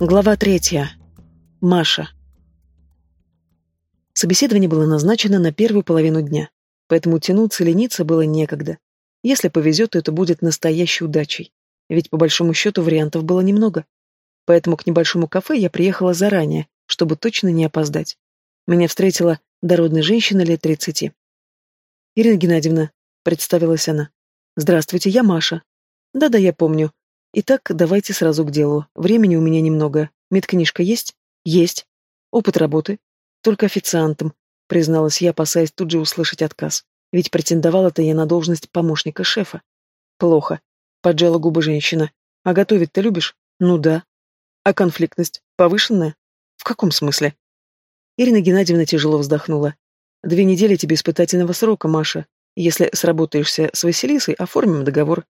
Глава третья. Маша. Собеседование было назначено на первую половину дня, поэтому тянуться лениться было некогда. Если повезет, то это будет настоящей удачей, ведь по большому счету вариантов было немного. Поэтому к небольшому кафе я приехала заранее, чтобы точно не опоздать. Меня встретила дородная женщина лет тридцати. «Ирина Геннадьевна», — представилась она. «Здравствуйте, я Маша». «Да-да, я помню. Итак, давайте сразу к делу. Времени у меня немного. Медкнижка есть? Есть. Опыт работы? Только официантом, призналась я, опасаясь тут же услышать отказ. Ведь претендовала-то я на должность помощника шефа. Плохо. Поджала губы женщина. А готовить ты любишь? Ну да. А конфликтность? Повышенная? В каком смысле? Ирина Геннадьевна тяжело вздохнула. Две недели тебе испытательного срока, Маша. Если сработаешься с Василисой, оформим договор.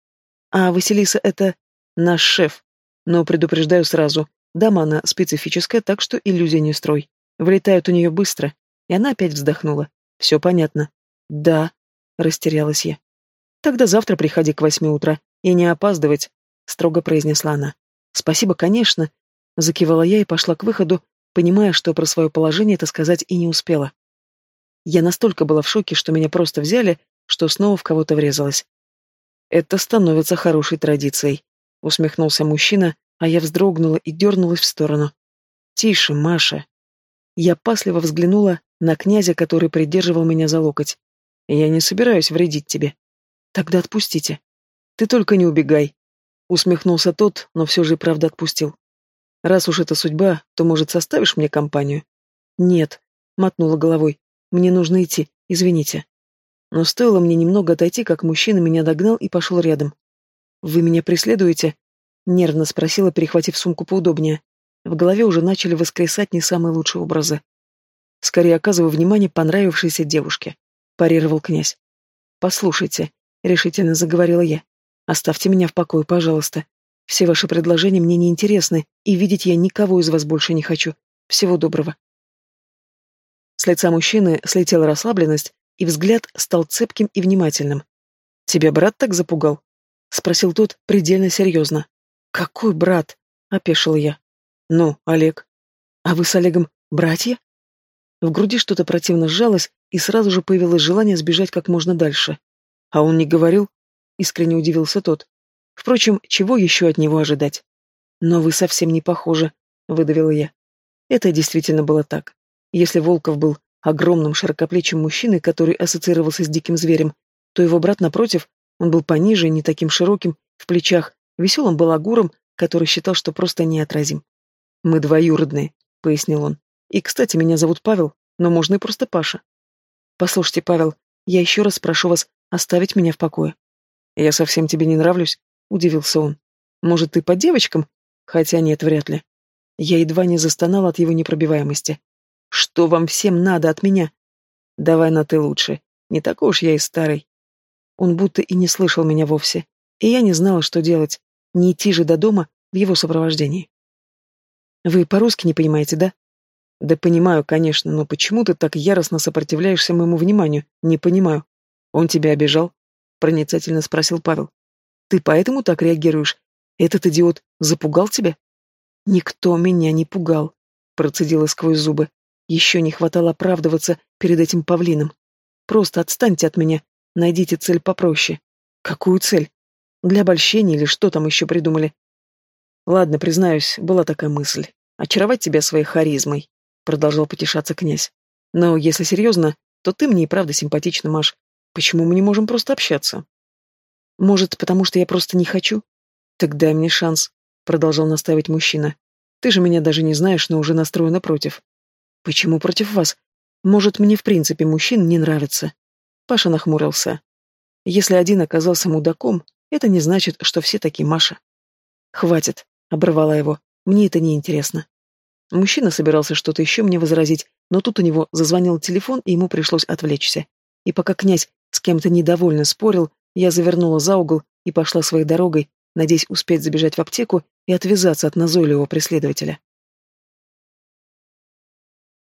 А Василиса — это Наш шеф. Но предупреждаю сразу, дама она специфическая, так что иллюзия не строй. Влетают у нее быстро. И она опять вздохнула. Все понятно. Да, растерялась я. Тогда завтра приходи к восьми утра. И не опаздывать, строго произнесла она. Спасибо, конечно. Закивала я и пошла к выходу, понимая, что про свое положение это сказать и не успела. Я настолько была в шоке, что меня просто взяли, что снова в кого-то врезалась. Это становится хорошей традицией. — усмехнулся мужчина, а я вздрогнула и дернулась в сторону. «Тише, Маша!» Я пасливо взглянула на князя, который придерживал меня за локоть. «Я не собираюсь вредить тебе». «Тогда отпустите». «Ты только не убегай», — усмехнулся тот, но все же и правда отпустил. «Раз уж это судьба, то, может, составишь мне компанию?» «Нет», — мотнула головой. «Мне нужно идти, извините». Но стоило мне немного отойти, как мужчина меня догнал и пошел рядом. «Вы меня преследуете?» — нервно спросила, перехватив сумку поудобнее. В голове уже начали воскресать не самые лучшие образы. «Скорее оказываю внимание понравившейся девушке», — парировал князь. «Послушайте», — решительно заговорила я. «Оставьте меня в покое, пожалуйста. Все ваши предложения мне не интересны, и видеть я никого из вас больше не хочу. Всего доброго». С лица мужчины слетела расслабленность, и взгляд стал цепким и внимательным. «Тебя брат так запугал?» — спросил тот предельно серьезно. «Какой брат?» — опешил я. «Ну, Олег. А вы с Олегом братья?» В груди что-то противно сжалось, и сразу же появилось желание сбежать как можно дальше. «А он не говорил?» — искренне удивился тот. «Впрочем, чего еще от него ожидать?» «Но вы совсем не похожи», — выдавила я. Это действительно было так. Если Волков был огромным широкоплечим мужчиной, который ассоциировался с диким зверем, то его брат, напротив, он был пониже, не таким широким, в плечах, веселым балагуром, который считал, что просто неотразим. «Мы двоюродные», — пояснил он. «И, кстати, меня зовут Павел, но можно и просто Паша». «Послушайте, Павел, я еще раз прошу вас оставить меня в покое». «Я совсем тебе не нравлюсь», — удивился он. «Может, ты по девочкам?» Хотя нет, вряд ли. Я едва не застонал от его непробиваемости. «Что вам всем надо от меня?» «Давай на ты лучше. Не такой уж я и старый. Он будто и не слышал меня вовсе, и я не знала, что делать, не идти же до дома в его сопровождении. «Вы по-русски не понимаете, да?» «Да понимаю, конечно, но почему ты так яростно сопротивляешься моему вниманию? Не понимаю. Он тебя обижал?» — проницательно спросил Павел. «Ты поэтому так реагируешь? Этот идиот запугал тебя?» «Никто меня не пугал», — процедила сквозь зубы. «Еще не хватало оправдываться перед этим павлином. Просто отстаньте от меня, Найдите цель попроще. Какую цель? Для обольщения или что там еще придумали? Ладно, признаюсь, была такая мысль. Очаровать тебя своей харизмой, продолжал потешаться князь. Но если серьезно, то ты мне и правда симпатична, Маш. Почему мы не можем просто общаться? Может, потому что я просто не хочу? Так дай мне шанс, продолжал настаивать мужчина. Ты же меня даже не знаешь, но уже настроена против. Почему против вас? Может, мне в принципе мужчин не нравится. Паша нахмурился. Если один оказался мудаком, это не значит, что все такие Маша. «Хватит», — оборвала его, — «мне это не интересно». Мужчина собирался что-то еще мне возразить, но тут у него зазвонил телефон, и ему пришлось отвлечься. И пока князь с кем-то недовольно спорил, я завернула за угол и пошла своей дорогой, надеясь успеть забежать в аптеку и отвязаться от назойливого преследователя.